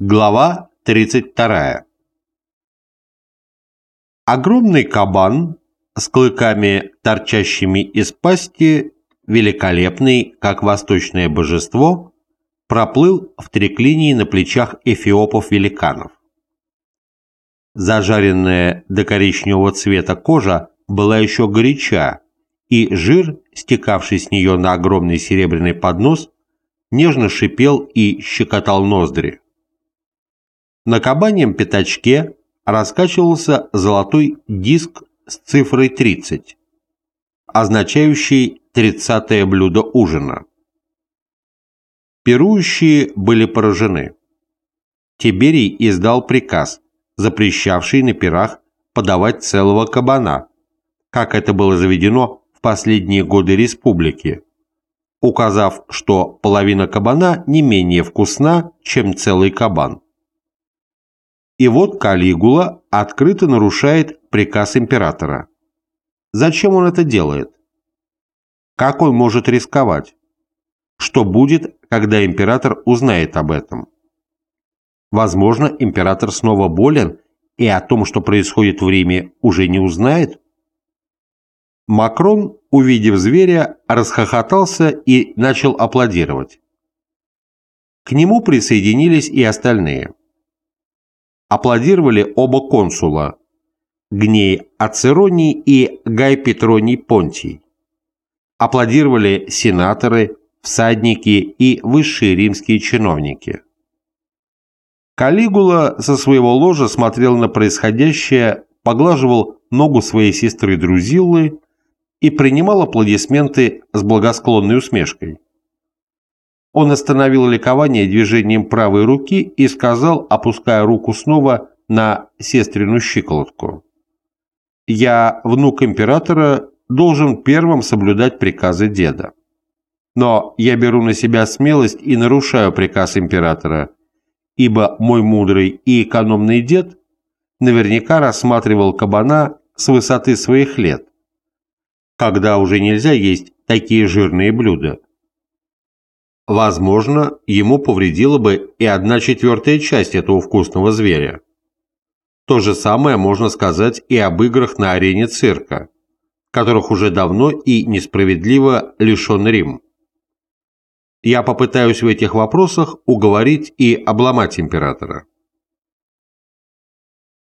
Глава 32. Огромный кабан с клыками, торчащими из пасти, великолепный, как восточное божество, проплыл в треклинии на плечах эфиопов-великанов. Зажаренная до коричневого цвета кожа была еще горяча, и жир, стекавший с нее на огромный серебряный поднос, нежно шипел и щекотал ноздри. На кабаньем пятачке раскачивался золотой диск с цифрой 30, означающий тридцатое блюдо ужина. Пирующие были поражены. Тиберий издал приказ, запрещавший на пирах подавать целого кабана, как это было заведено в последние годы республики, указав, что половина кабана не менее вкусна, чем целый кабан. И вот Калигула открыто нарушает приказ императора. Зачем он это делает? Как он может рисковать? Что будет, когда император узнает об этом? Возможно, император снова болен и о том, что происходит в Риме, уже не узнает? Макрон, увидев зверя, расхохотался и начал аплодировать. К нему присоединились и остальные аплодировали оба консула Гней Ацероний и Гай Петроний Понтий. Аплодировали сенаторы, всадники и высшие римские чиновники. Калигула со своего ложа смотрел на происходящее, поглаживал ногу своей сестры Друзиллы и принимал аплодисменты с благосклонной усмешкой. Он остановил ликование движением правой руки и сказал, опуская руку снова на сестрину щиколотку. «Я, внук императора, должен первым соблюдать приказы деда. Но я беру на себя смелость и нарушаю приказ императора, ибо мой мудрый и экономный дед наверняка рассматривал кабана с высоты своих лет, когда уже нельзя есть такие жирные блюда. Возможно, ему повредила бы и одна четвертая часть этого вкусного зверя. То же самое можно сказать и об играх на арене цирка, которых уже давно и несправедливо лишен Рим. Я попытаюсь в этих вопросах уговорить и обломать императора.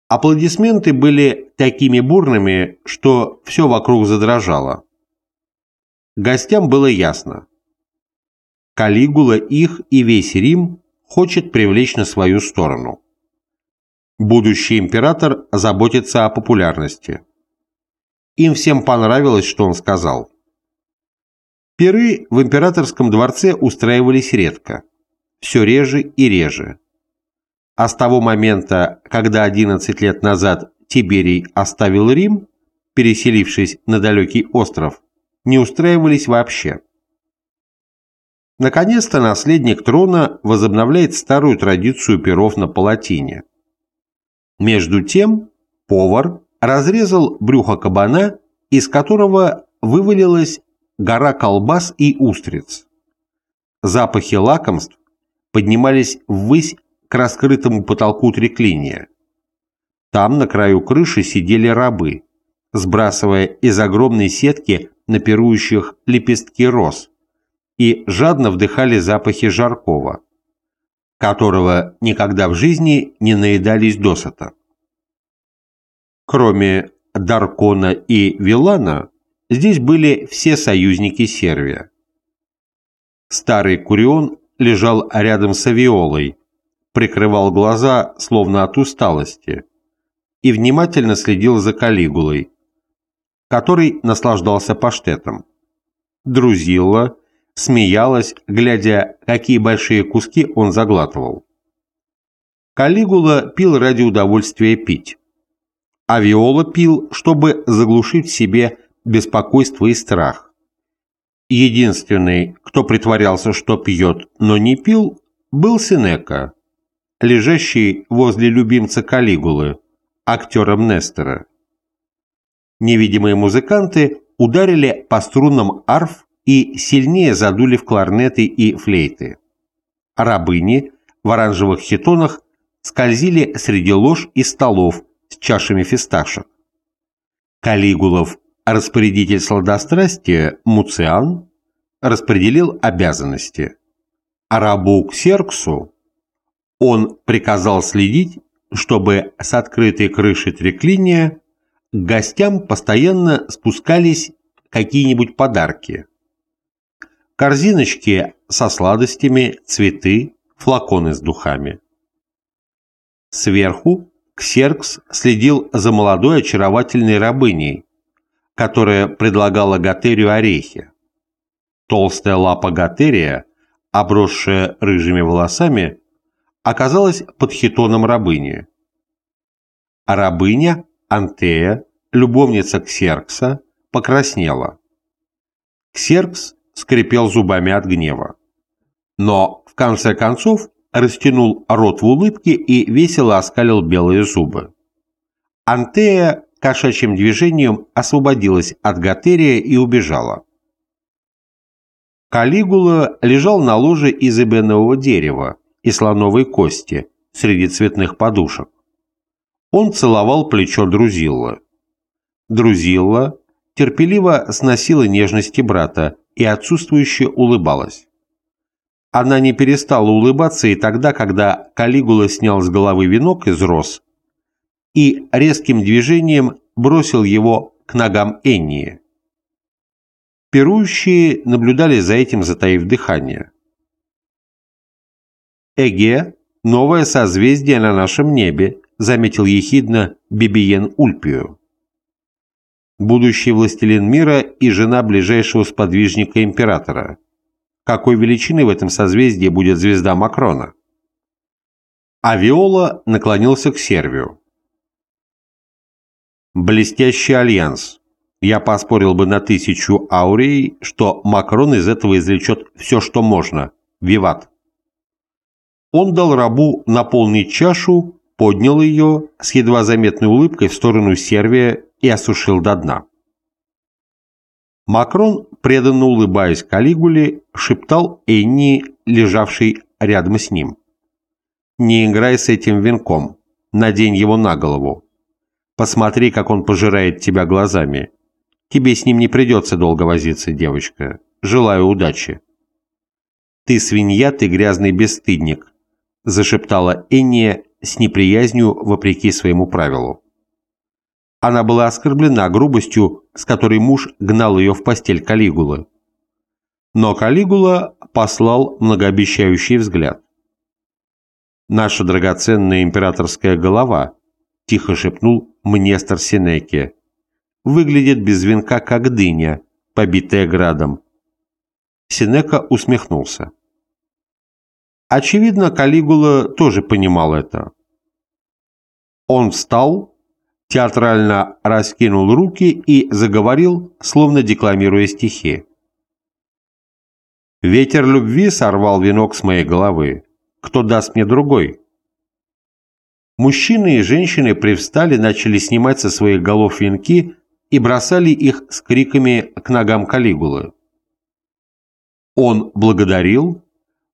Аплодисменты были такими бурными, что все вокруг задрожало. Гостям было ясно. Калигула их и весь Рим хочет привлечь на свою сторону. Будущий император заботится о популярности. Им всем понравилось, что он сказал. Пиры в императорском дворце устраивались редко, все реже и реже. А с того момента, когда 11 лет назад Тиберий оставил Рим, переселившись на далекий остров, не устраивались вообще. Наконец-то наследник трона возобновляет старую традицию перов на палатине. Между тем повар разрезал брюхо кабана, из которого вывалилась гора колбас и устриц. Запахи лакомств поднимались ввысь к раскрытому потолку треклиния. Там на краю крыши сидели рабы, сбрасывая из огромной сетки на пирующих лепестки роз – и жадно вдыхали запахи жаркого, которого никогда в жизни не наедались досыта. Кроме Даркона и Вилана, здесь были все союзники Сервия. Старый Курион лежал рядом с Авиолой, прикрывал глаза, словно от усталости, и внимательно следил за Калигулой, который наслаждался паштетом. Друзилла смеялась, глядя, какие большие куски он заглатывал. Калигула пил ради удовольствия пить. А Виола пил, чтобы заглушить в себе беспокойство и страх. Единственный, кто притворялся, что пьет, но не пил, был Синека, лежащий возле любимца Калигулы, актером Нестера. Невидимые музыканты ударили по струнам арф и сильнее задули в кларнеты и флейты. Рабыни в оранжевых хитонах скользили среди лож и столов с чашами фисташек. Калигулов, распорядитель сладострастия Муциан, распределил обязанности. А рабу Ксерксу он приказал следить, чтобы с открытой крыши треклиния к гостям постоянно спускались какие-нибудь подарки. Корзиночки со сладостями, цветы, флаконы с духами. Сверху Ксеркс следил за молодой очаровательной рабыней, которая предлагала Готерию орехи. Толстая лапа Готерия, обросшая рыжими волосами, оказалась под хитоном рабыни. А рабыня, Антея, любовница Ксеркса, покраснела. Ксеркс скрипел зубами от гнева. Но, в конце концов, растянул рот в улыбке и весело оскалил белые зубы. Антея кошачьим движением освободилась от Готерия и убежала. Калигула лежал на ложе из эбенового дерева, и слоновой кости среди цветных подушек. Он целовал плечо Друзилла. Друзилла терпеливо сносила нежности брата и отсутствующе улыбалась. Она не перестала улыбаться и тогда, когда Калигула снял с головы венок из роз и резким движением бросил его к ногам Эннии. Пирующие наблюдали за этим, затаив дыхание. «Эге – новое созвездие на нашем небе», – заметил ехидно Бибиен Ульпию. Будущий властелин мира и жена ближайшего сподвижника императора. Какой величины в этом созвездии будет звезда Макрона? А Виола наклонился к Сервию. Блестящий альянс. Я поспорил бы на тысячу аурей, что Макрон из этого извлечет все, что можно. Виват. Он дал рабу наполнить чашу, поднял ее с едва заметной улыбкой в сторону Сервия и осушил до дна. Макрон, преданно улыбаясь Калигуле, шептал Энни, лежавшей рядом с ним. «Не играй с этим венком, надень его на голову. Посмотри, как он пожирает тебя глазами. Тебе с ним не придется долго возиться, девочка. Желаю удачи». «Ты свинья, ты грязный бесстыдник», зашептала Энния с неприязнью вопреки своему правилу. Она была оскорблена грубостью, с которой муж гнал ее в постель Калигулы. Но Калигула послал многообещающий взгляд. «Наша драгоценная императорская голова», – тихо шепнул Мнестер Синеке, – «выглядит без венка, как дыня, побитая градом». Синека усмехнулся. Очевидно, Калигула тоже понимал это. Он встал, театрально раскинул руки и заговорил, словно декламируя стихи. «Ветер любви сорвал венок с моей головы. Кто даст мне другой?» Мужчины и женщины привстали, начали снимать со своих голов венки и бросали их с криками к ногам Калигулы. Он благодарил,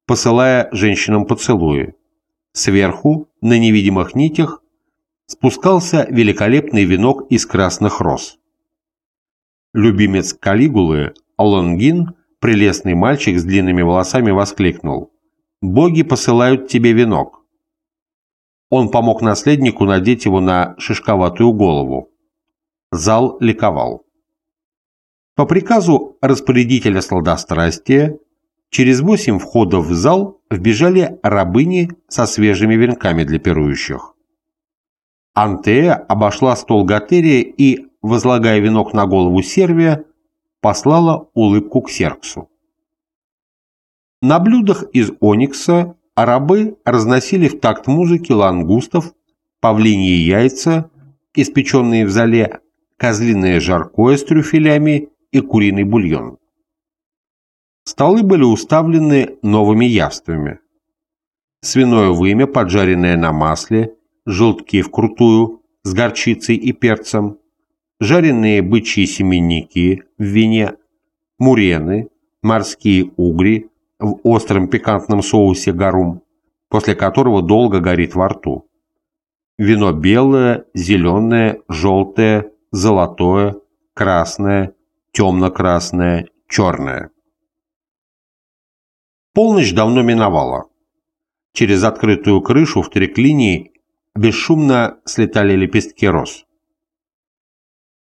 посылая женщинам поцелуи. Сверху, на невидимых нитях, спускался великолепный венок из красных роз. Любимец Калигулы, Алонгин, прелестный мальчик с длинными волосами, воскликнул «Боги посылают тебе венок». Он помог наследнику надеть его на шишковатую голову. Зал ликовал. По приказу распорядителя сладострастия Через восемь входов в зал вбежали рабыни со свежими венками для пирующих. Антея обошла стол Готерия и, возлагая венок на голову Сервия, послала улыбку к Серксу. На блюдах из оникса рабы разносили в такт музыки лангустов, павлиньи яйца, испеченные в зале, козлиное жаркое с трюфелями и куриный бульон. Столы были уставлены новыми явствами. Свиное вымя, поджаренное на масле, желтки вкрутую, с горчицей и перцем, жареные бычьи семенники в вине, мурены, морские угри в остром пикантном соусе гарум, после которого долго горит во рту. Вино белое, зеленое, желтое, золотое, красное, темно-красное, черное. Полночь давно миновала. Через открытую крышу в триклинии бесшумно слетали лепестки роз.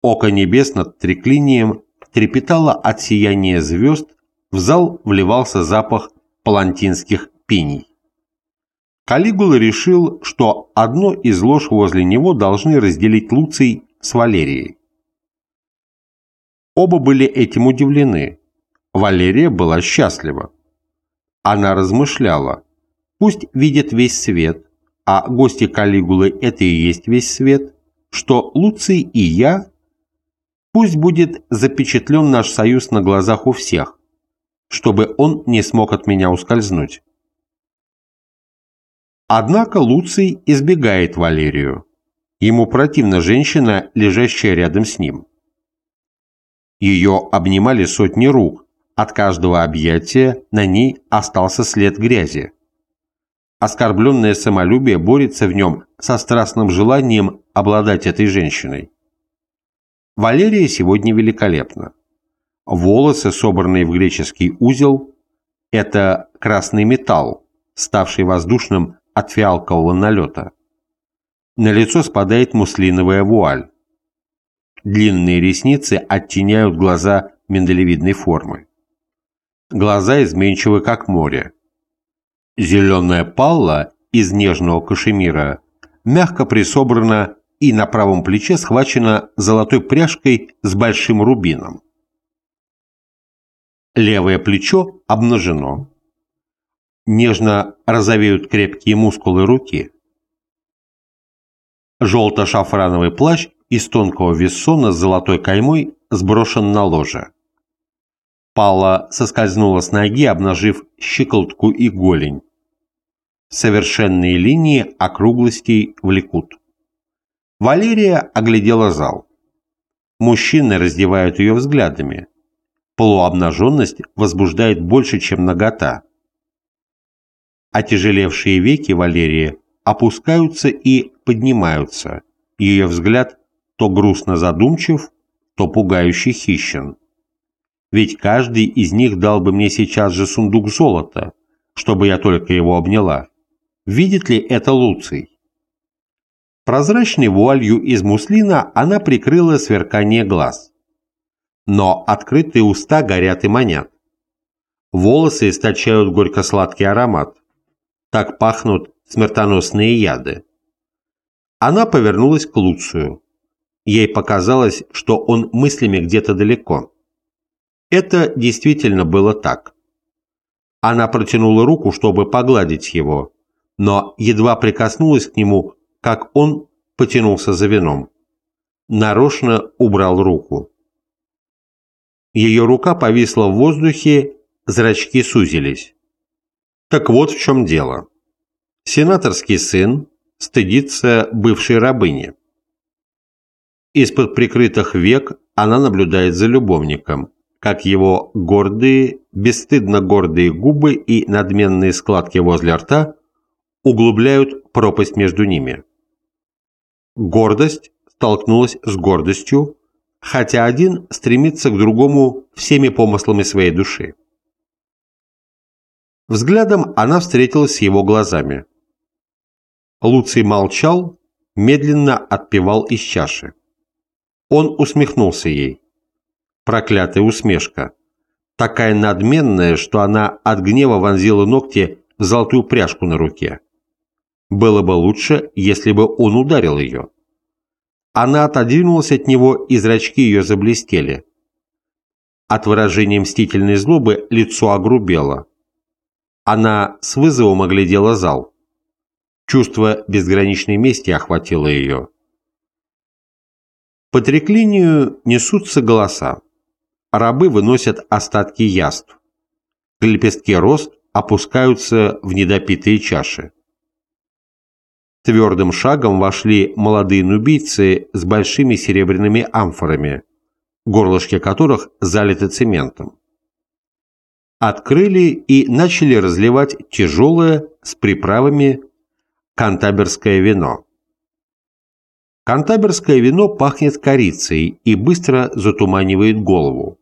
Око небес над триклинием трепетало от сияния звезд, в зал вливался запах палантинских пиней. Калигула решил, что одно из лож возле него должны разделить Луций с Валерией. Оба были этим удивлены. Валерия была счастлива. Она размышляла. Пусть видят весь свет, а гости Калигулы – это и есть весь свет, что Луций и я, пусть будет запечатлен наш союз на глазах у всех, чтобы он не смог от меня ускользнуть. Однако Луций избегает Валерию. Ему противна женщина, лежащая рядом с ним. Ее обнимали сотни рук, от каждого объятия на ней остался след грязи. Оскорбленное самолюбие борется в нем со страстным желанием обладать этой женщиной. Валерия сегодня великолепна. Волосы, собранные в греческий узел, это красный металл, ставший воздушным от фиалкового налета. На лицо спадает муслиновая вуаль. Длинные ресницы оттеняют глаза миндалевидной формы. Глаза изменчивы, как море. Зеленая палла из нежного кашемира мягко присобрана и на правом плече схвачена золотой пряжкой с большим рубином. Левое плечо обнажено. Нежно розовеют крепкие мускулы руки. Желто-шафрановый плащ из тонкого вессона с золотой каймой сброшен на ложе. Пала соскользнула с ноги, обнажив щиколотку и голень. Совершенные линии округлостей влекут. Валерия оглядела зал. Мужчины раздевают ее взглядами. Полуобнаженность возбуждает больше, чем нагота. Отяжелевшие веки Валерии опускаются и поднимаются. Ее взгляд то грустно задумчив, то пугающе хищен. Ведь каждый из них дал бы мне сейчас же сундук золота, чтобы я только его обняла. Видит ли это Луций? Прозрачной вуалью из муслина она прикрыла сверкание глаз. Но открытые уста горят и манят. Волосы источают горько-сладкий аромат. Так пахнут смертоносные яды. Она повернулась к Луцию. Ей показалось, что он мыслями где-то далеко. Это действительно было так. Она протянула руку, чтобы погладить его, но едва прикоснулась к нему, как он потянулся за вином. Нарочно убрал руку. Ее рука повисла в воздухе, зрачки сузились. Так вот в чем дело. Сенаторский сын стыдится бывшей рабыни. Из-под прикрытых век она наблюдает за любовником, как его гордые, бесстыдно гордые губы и надменные складки возле рта углубляют пропасть между ними. Гордость столкнулась с гордостью, хотя один стремится к другому всеми помыслами своей души. Взглядом она встретилась с его глазами. Луций молчал, медленно отпивал из чаши. Он усмехнулся ей. Проклятая усмешка. Такая надменная, что она от гнева вонзила ногти в золотую пряжку на руке. Было бы лучше, если бы он ударил ее. Она отодвинулась от него, и зрачки ее заблестели. От выражения мстительной злобы лицо огрубело. Она с вызовом оглядела зал. Чувство безграничной мести охватило ее. По треклинию несутся голоса. Рабы выносят остатки яств. Лепестки роз опускаются в недопитые чаши. Твердым шагом вошли молодые нубийцы с большими серебряными амфорами, горлышки которых залиты цементом открыли и начали разливать тяжелое, с приправами кантаберское вино. Кантаберское вино пахнет корицей и быстро затуманивает голову.